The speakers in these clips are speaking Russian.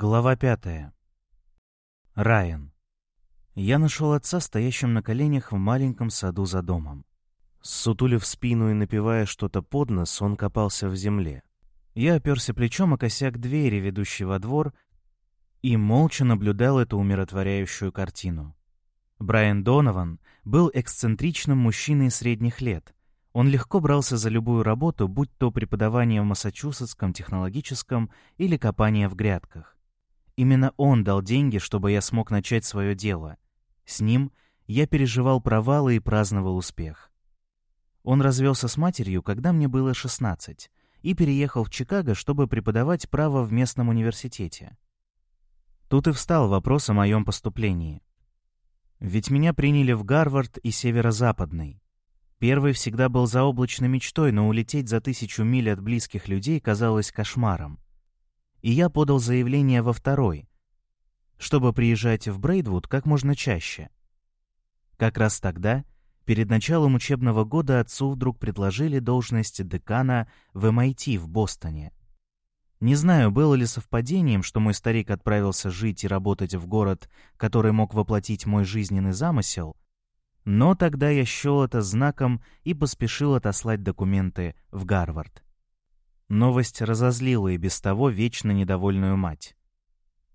Глава пятая. Райан. Я нашел отца стоящим на коленях в маленьком саду за домом. Сутулив спину и напивая что-то под нос, он копался в земле. Я оперся плечом о косяк двери, ведущей во двор, и молча наблюдал эту умиротворяющую картину. Брайан Донован был эксцентричным мужчиной средних лет. Он легко брался за любую работу, будь то преподавание в Массачусетском технологическом или копание в грядках. Именно он дал деньги, чтобы я смог начать свое дело. С ним я переживал провалы и праздновал успех. Он развелся с матерью, когда мне было 16, и переехал в Чикаго, чтобы преподавать право в местном университете. Тут и встал вопрос о моем поступлении. Ведь меня приняли в Гарвард и Северо-Западный. Первый всегда был заоблачной мечтой, но улететь за тысячу миль от близких людей казалось кошмаром и я подал заявление во второй, чтобы приезжать в Брейдвуд как можно чаще. Как раз тогда, перед началом учебного года, отцу вдруг предложили должность декана в MIT в Бостоне. Не знаю, было ли совпадением, что мой старик отправился жить и работать в город, который мог воплотить мой жизненный замысел, но тогда я счел это знаком и поспешил отослать документы в Гарвард. Новость разозлила и без того вечно недовольную мать.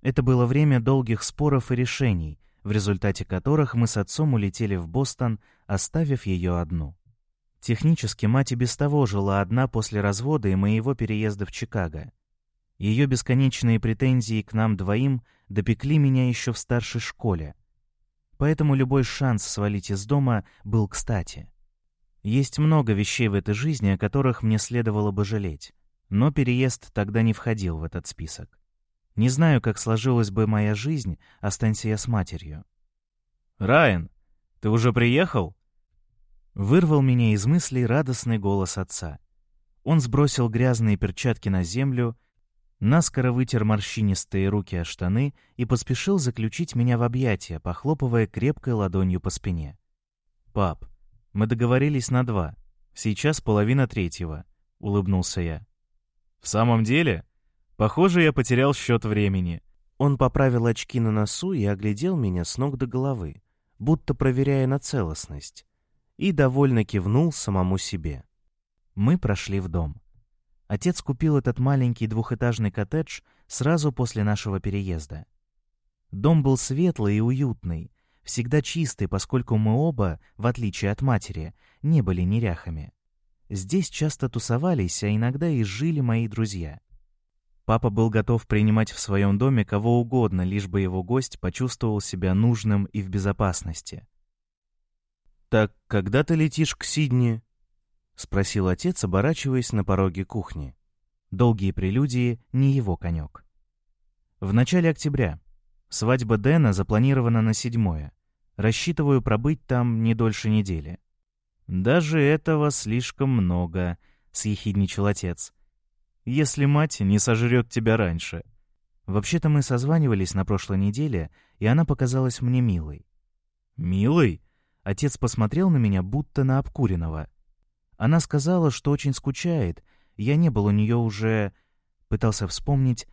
Это было время долгих споров и решений, в результате которых мы с отцом улетели в Бостон, оставив ее одну. Технически мать и без того жила одна после развода и моего переезда в Чикаго. Ее бесконечные претензии к нам двоим допекли меня еще в старшей школе. Поэтому любой шанс свалить из дома был кстати. Есть много вещей в этой жизни, о которых мне следовало бы жалеть. Но переезд тогда не входил в этот список. Не знаю, как сложилась бы моя жизнь, останься я с матерью. «Райан, ты уже приехал?» Вырвал меня из мыслей радостный голос отца. Он сбросил грязные перчатки на землю, наскоро вытер морщинистые руки о штаны и поспешил заключить меня в объятия, похлопывая крепкой ладонью по спине. «Пап, мы договорились на два. Сейчас половина третьего», — улыбнулся я. «В самом деле? Похоже, я потерял счет времени». Он поправил очки на носу и оглядел меня с ног до головы, будто проверяя на целостность, и довольно кивнул самому себе. Мы прошли в дом. Отец купил этот маленький двухэтажный коттедж сразу после нашего переезда. Дом был светлый и уютный, всегда чистый, поскольку мы оба, в отличие от матери, не были неряхами. Здесь часто тусовались, а иногда и жили мои друзья. Папа был готов принимать в своем доме кого угодно, лишь бы его гость почувствовал себя нужным и в безопасности. «Так когда ты летишь к Сидни?» — спросил отец, оборачиваясь на пороге кухни. Долгие прелюдии — не его конек. «В начале октября. Свадьба Дэна запланирована на седьмое. Рассчитываю пробыть там не дольше недели. «Даже этого слишком много», — съехидничал отец. «Если мать не сожрет тебя раньше». Вообще-то мы созванивались на прошлой неделе, и она показалась мне милой. «Милой?» Отец посмотрел на меня, будто на обкуренного. Она сказала, что очень скучает. Я не был у нее уже... Пытался вспомнить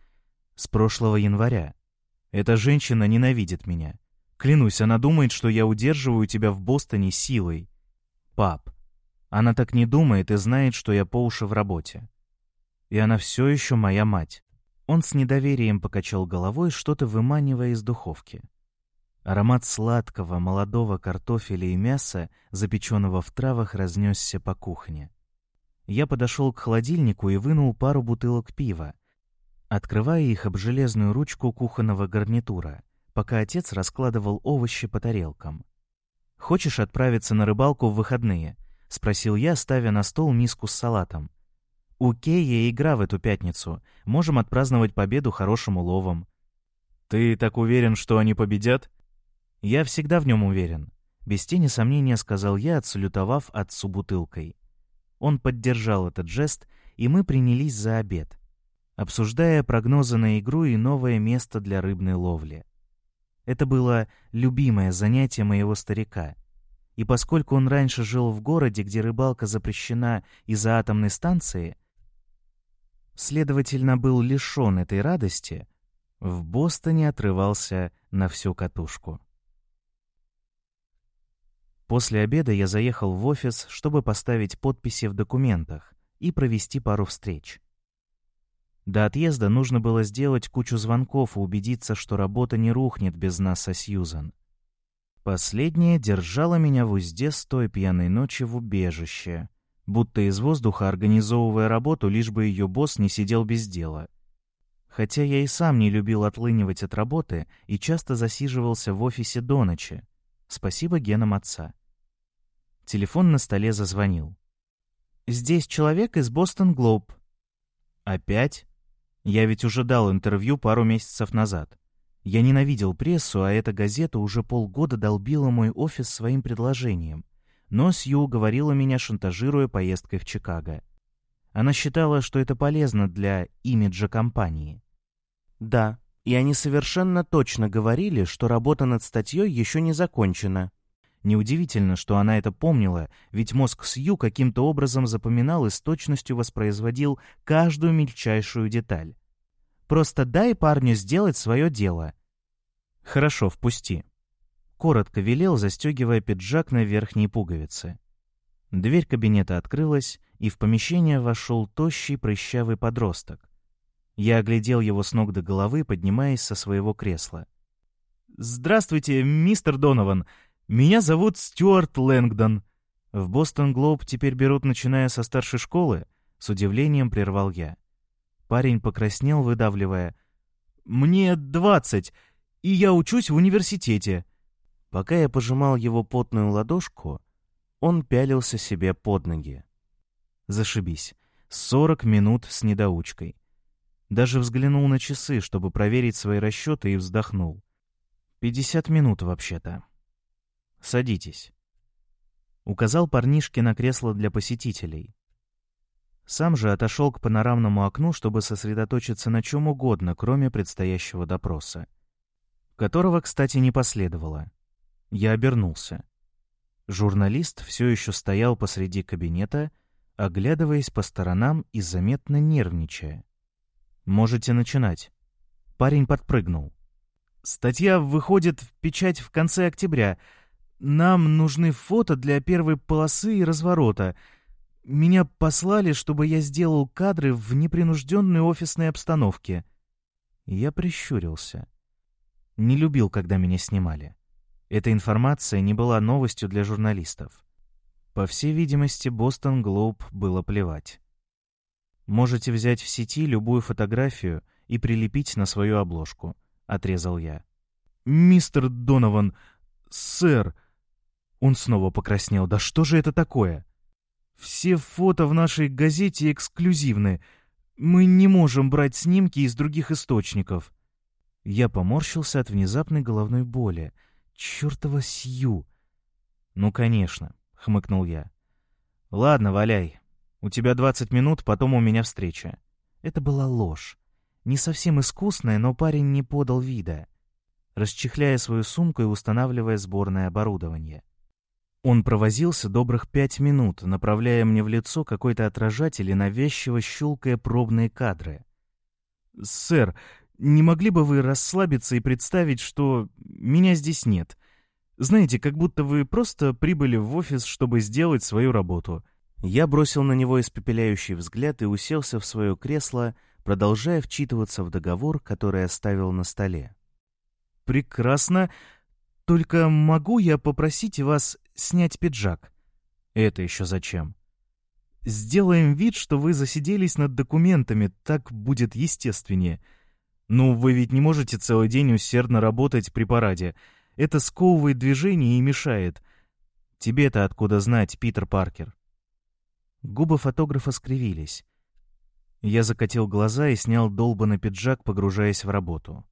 с прошлого января. Эта женщина ненавидит меня. Клянусь, она думает, что я удерживаю тебя в Бостоне силой. Пап, она так не думает и знает, что я по уши в работе. И она все еще моя мать. Он с недоверием покачал головой, что-то выманивая из духовки. Аромат сладкого, молодого картофеля и мяса, запеченного в травах, разнесся по кухне. Я подошел к холодильнику и вынул пару бутылок пива, открывая их об железную ручку кухонного гарнитура, пока отец раскладывал овощи по тарелкам. «Хочешь отправиться на рыбалку в выходные?» — спросил я, ставя на стол миску с салатом. «У Кея игра в эту пятницу. Можем отпраздновать победу хорошим уловом». «Ты так уверен, что они победят?» «Я всегда в нем уверен», — без тени сомнения сказал я, отсалютовав отцу бутылкой. Он поддержал этот жест, и мы принялись за обед, обсуждая прогнозы на игру и новое место для рыбной ловли. Это было любимое занятие моего старика. И поскольку он раньше жил в городе, где рыбалка запрещена из-за атомной станции, следовательно, был лишен этой радости, в Бостоне отрывался на всю катушку. После обеда я заехал в офис, чтобы поставить подписи в документах и провести пару встреч. До отъезда нужно было сделать кучу звонков и убедиться, что работа не рухнет без нас со Сьюзан. Последняя держала меня в узде с той пьяной ночи в убежище, будто из воздуха организовывая работу, лишь бы ее босс не сидел без дела — Хотя я и сам не любил отлынивать от работы и часто засиживался в офисе до ночи. Спасибо генам отца. Телефон на столе зазвонил. «Здесь человек из Бостон Глоб». «Опять?» Я ведь уже дал интервью пару месяцев назад. Я ненавидел прессу, а эта газета уже полгода долбила мой офис своим предложением. Но Сью уговорила меня, шантажируя поездкой в Чикаго. Она считала, что это полезно для имиджа компании. Да, и они совершенно точно говорили, что работа над статьей еще не закончена. Неудивительно, что она это помнила, ведь мозг Сью каким-то образом запоминал и с точностью воспроизводил каждую мельчайшую деталь. «Просто дай парню сделать свое дело». «Хорошо, впусти». Коротко велел, застегивая пиджак на верхние пуговицы. Дверь кабинета открылась, и в помещение вошел тощий прыщавый подросток. Я оглядел его с ног до головы, поднимаясь со своего кресла. «Здравствуйте, мистер Донован. Меня зовут Стюарт Лэнгдон. В Бостон Глоб теперь берут, начиная со старшей школы?» С удивлением прервал я. Парень покраснел, выдавливая. «Мне двадцать, и я учусь в университете». Пока я пожимал его потную ладошку, он пялился себе под ноги. Зашибись. Сорок минут с недоучкой. Даже взглянул на часы, чтобы проверить свои расчеты, и вздохнул. «Пятьдесят минут, вообще-то». «Садитесь». Указал парнишке на кресло для посетителей. Сам же отошел к панорамному окну, чтобы сосредоточиться на чем угодно, кроме предстоящего допроса. Которого, кстати, не последовало. Я обернулся. Журналист все еще стоял посреди кабинета, оглядываясь по сторонам и заметно нервничая. «Можете начинать». Парень подпрыгнул. «Статья выходит в печать в конце октября. Нам нужны фото для первой полосы и разворота. Меня послали, чтобы я сделал кадры в непринужденной офисной обстановке». Я прищурился. Не любил, когда меня снимали. Эта информация не была новостью для журналистов. По всей видимости, Бостон Глоб было плевать. Можете взять в сети любую фотографию и прилепить на свою обложку», — отрезал я. «Мистер Донован, сэр!» Он снова покраснел. «Да что же это такое?» «Все фото в нашей газете эксклюзивны. Мы не можем брать снимки из других источников». Я поморщился от внезапной головной боли. «Чёртова Сью!» «Ну, конечно», — хмыкнул я. «Ладно, валяй. У тебя 20 минут, потом у меня встреча». Это была ложь. Не совсем искусная, но парень не подал вида, расчехляя свою сумку и устанавливая сборное оборудование. Он провозился добрых пять минут, направляя мне в лицо какой-то отражатель и навязчиво щелкая пробные кадры. «Сэр, не могли бы вы расслабиться и представить, что меня здесь нет? Знаете, как будто вы просто прибыли в офис, чтобы сделать свою работу. Я бросил на него испепеляющий взгляд и уселся в свое кресло, продолжая вчитываться в договор, который оставил на столе. «Прекрасно. Только могу я попросить вас снять пиджак?» «Это еще зачем?» «Сделаем вид, что вы засиделись над документами, так будет естественнее. Ну, вы ведь не можете целый день усердно работать при параде. Это сковывает движение и мешает. Тебе-то откуда знать, Питер Паркер?» Губы фотографа скривились. Я закатил глаза и снял долбанный пиджак, погружаясь в работу.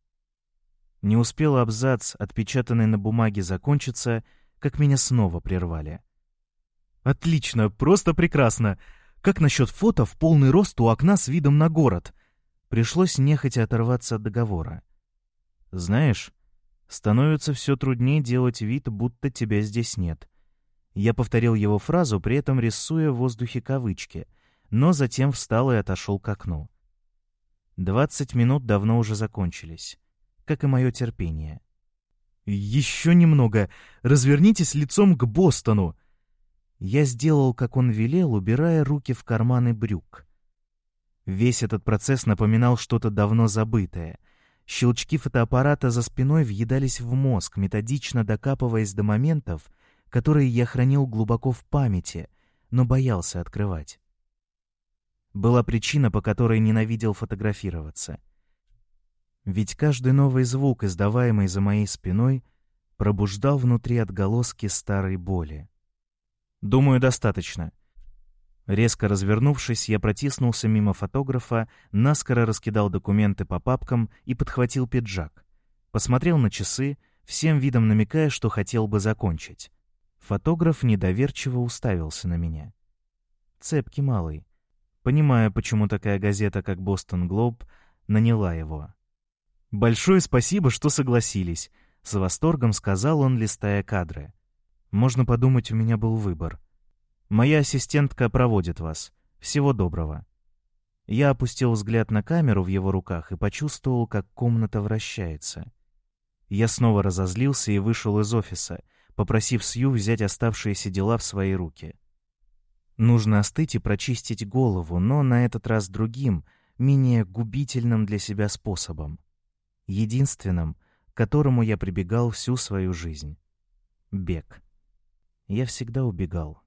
Не успел абзац, отпечатанный на бумаге, закончиться, как меня снова прервали. «Отлично, просто прекрасно! Как насчет фото в полный рост у окна с видом на город?» Пришлось нехотя оторваться от договора. «Знаешь, становится все труднее делать вид, будто тебя здесь нет. Я повторил его фразу, при этом рисуя в воздухе кавычки, но затем встал и отошел к окну. Двадцать минут давно уже закончились, как и мое терпение. «Еще немного! Развернитесь лицом к Бостону!» Я сделал, как он велел, убирая руки в карманы брюк. Весь этот процесс напоминал что-то давно забытое. Щелчки фотоаппарата за спиной въедались в мозг, методично докапываясь до моментов, которые я хранил глубоко в памяти, но боялся открывать. Была причина, по которой ненавидел фотографироваться. Ведь каждый новый звук, издаваемый за моей спиной, пробуждал внутри отголоски старой боли. «Думаю, достаточно». Резко развернувшись, я протиснулся мимо фотографа, наскоро раскидал документы по папкам и подхватил пиджак. Посмотрел на часы, всем видом намекая, что хотел бы закончить. Фотограф недоверчиво уставился на меня. Цепкий малый. Понимая, почему такая газета, как «Бостон Глоб», наняла его. «Большое спасибо, что согласились», — с восторгом сказал он, листая кадры. «Можно подумать, у меня был выбор. Моя ассистентка проводит вас. Всего доброго». Я опустил взгляд на камеру в его руках и почувствовал, как комната вращается. Я снова разозлился и вышел из офиса, попросив Сью взять оставшиеся дела в свои руки. Нужно остыть и прочистить голову, но на этот раз другим, менее губительным для себя способом. Единственным, к которому я прибегал всю свою жизнь. Бег. Я всегда убегал.